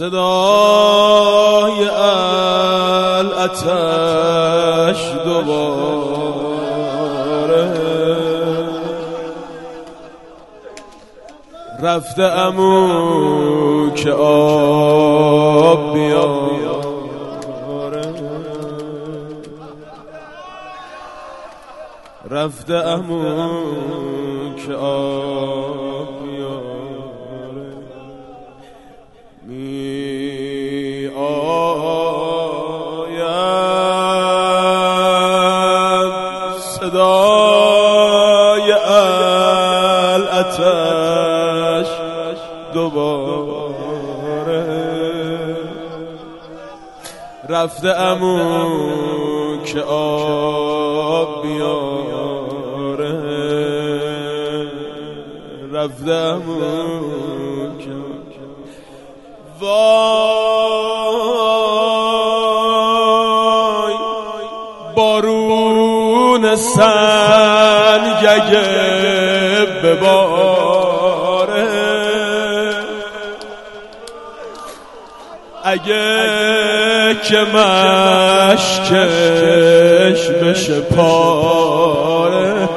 صدای الاتش دوباره. رفته امو که آب بیاره. رفته امو که آب دوباره. رفته امو که آب بیاره. رفته امو که وای بارون سنگگه بباره اگه که مشکش بشه پاره.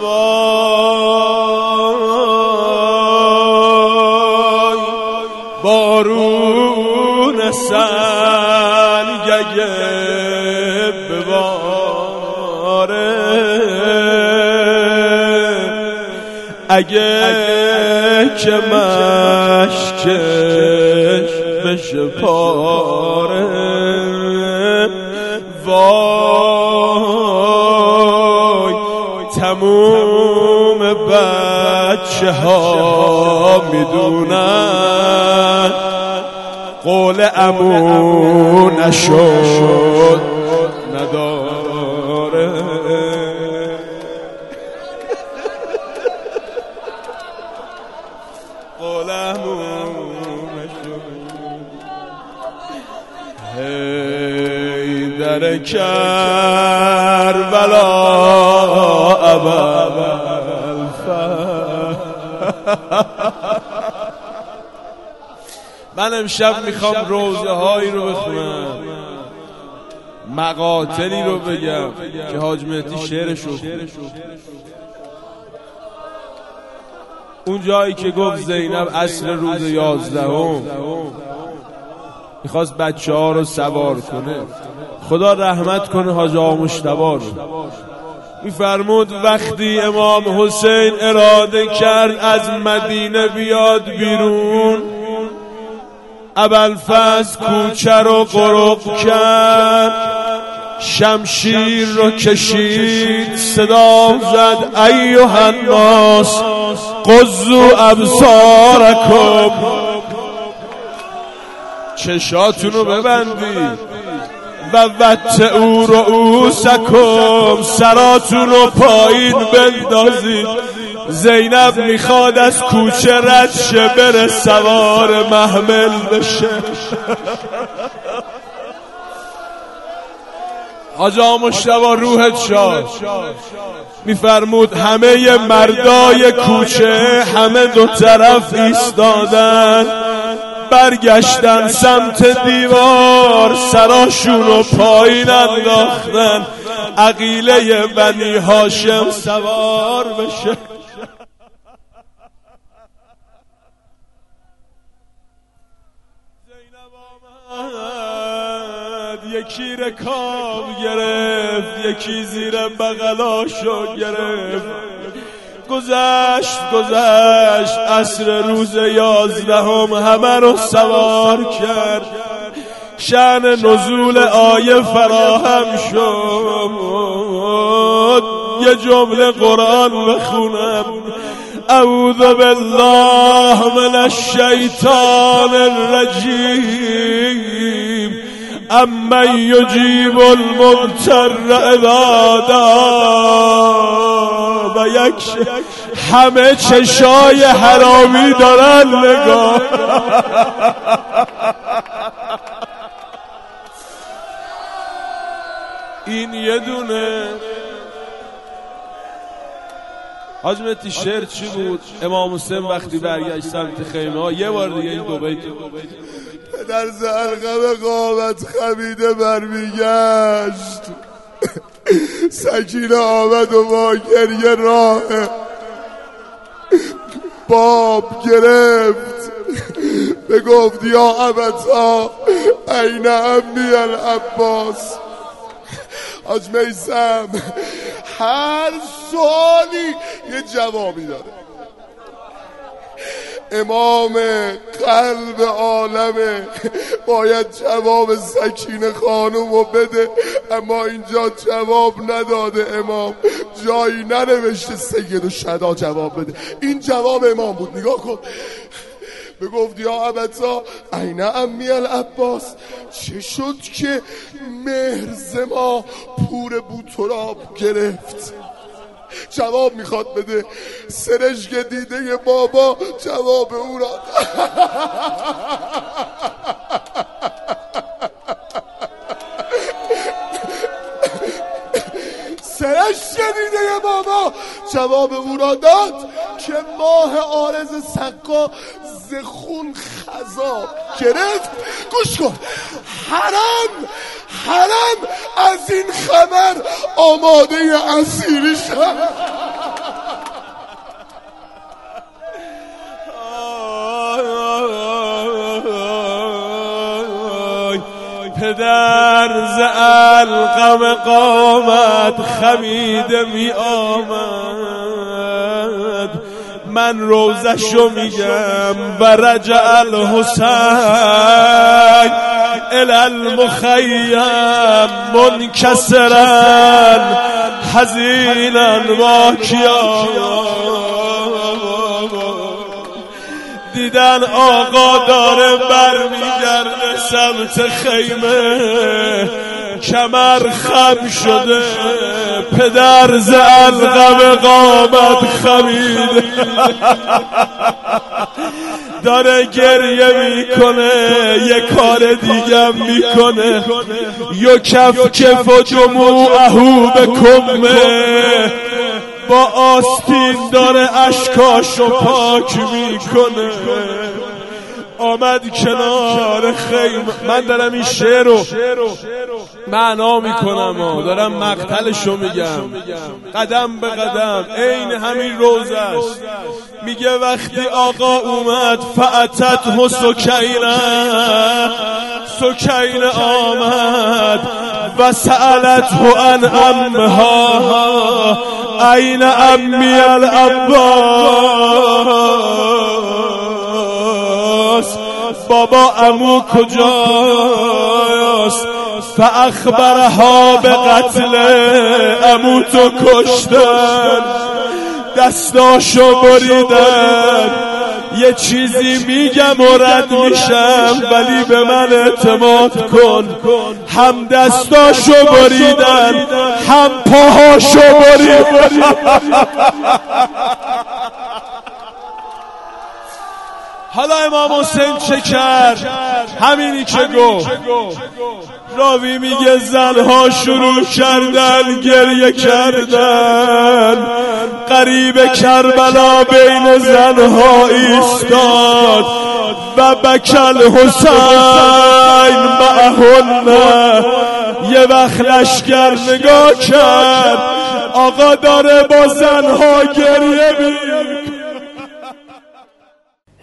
وای بارون سنگگه بباره. اگه که مشکش بشه پاره وای تموم بچه ها می‌دونن قول امو نشد. کربلا اول من امشب می‌خوام روزه هایی رو بخونم. مقاتلی رو بگم که حاج مهدی شعرش رو. اون جایی که گفت زینب اصر روز یازدهم. می‌خواست بچه ها رو سوار کنه. خدا رحمت کنه حاج آقا مشتبا رو میفرمود وقتی امام حسین اراده کرد از مدینه بیاد بیرون ابلفز کوچه رو قرق کرد شمشیر رو کشید صدا زد ایوه الناس قزو ابصارکم. چشاتون رو ببندید و وت او رؤوسکم سراتون رو پایین بندازید زینب می‌خواد از کوچه رد شه بره سوار محمل بشه. آجا مشتبا روحت شاد. میفرمود همه مردای کوچه همه دو طرف ایستادن. برگشتن سمت دیوار سراشون پایین انداختن. عقیله بنی هاشم سوار بشه. یکی رکاب گرفت یکی زیر بغلاشو گرفت. گذشت گذشت عصر روز یازدهم همه رو سوار کرد. شن نزول آیه فراهم شد. یه جمله قرآن بخونم. اعوذ بالله من الشیطان الرجیم. اما یجیب المضطر اذا دعا و یک همه چشای حرامی دارن نگاه این یه دونه حاج شعر چی بود؟ امام حسین وقتی برگشت سمت خیمه ها یه بار دیگه این دو بیت در زرقم قامت خمیده برمیگشت. سکینه آمد و با گریه راه باب گرفت. به گفت یا ابتا این امی العباس. آج میسم هر سوالی یه جوابی داره امام قلب عالمه باید جواب سکین خانوم رو بده اما اینجا جواب نداده امام. جایی ننوشته سید و شدا جواب بده. این جواب امام بود. نگاه کن. به گفت یا عبتا این امی العباس چه شد که مهرز ما پور بوتراب گرفت؟ جواب می‌خواد بده. سرشک دیده بابا جواب او را. سرش دیده بابا جواب او را داد که ماه آرز سقا زخون خذاب گرفت. گوش کن. حرم حرم از این خبر آماده اسیری شد. پدر ز القم قامت خمیده می آمد من روزشو میگم و رجع الحسین المخیم منکسرا حزینا باکیا دیدن آقا داره برمیگرده سمت خیمه. کمر خم شده پدر ز غم قامت خمید. داره گریه می‌کنه یه کار دیگه می‌کنه. یو کف کف و جموعهو به کمه. با آستین داره اشکاشو پاک می‌کنه. آمد کنار خیم من دارم این شعر رو معنا می‌کنم و دارم مقتلشو میگم. قدم به قدم عین همین روز است. میگه وقتی آقا اومد فعتت و سکینه سکینه آمد و سألت ان امها این امی العباس بابا امو کجاست؟ فاخبرها به قتل امو تو کشتن. دستاشو بریدن. یه چیزی میگم و رد میشم ولی به من اعتماد کن. هم دستاشو بریدن هم پاهاشو بریدن. حالا امام حسین چه کرد؟ همینی که گفت؟ راوی میگه زنها شروع کردن گریه کردن. قریب کربلا بین زنها ایستاد. و بکل حسین معهن. یه وقت لشکر نگاه کرد. آقا داره با زنها گریه می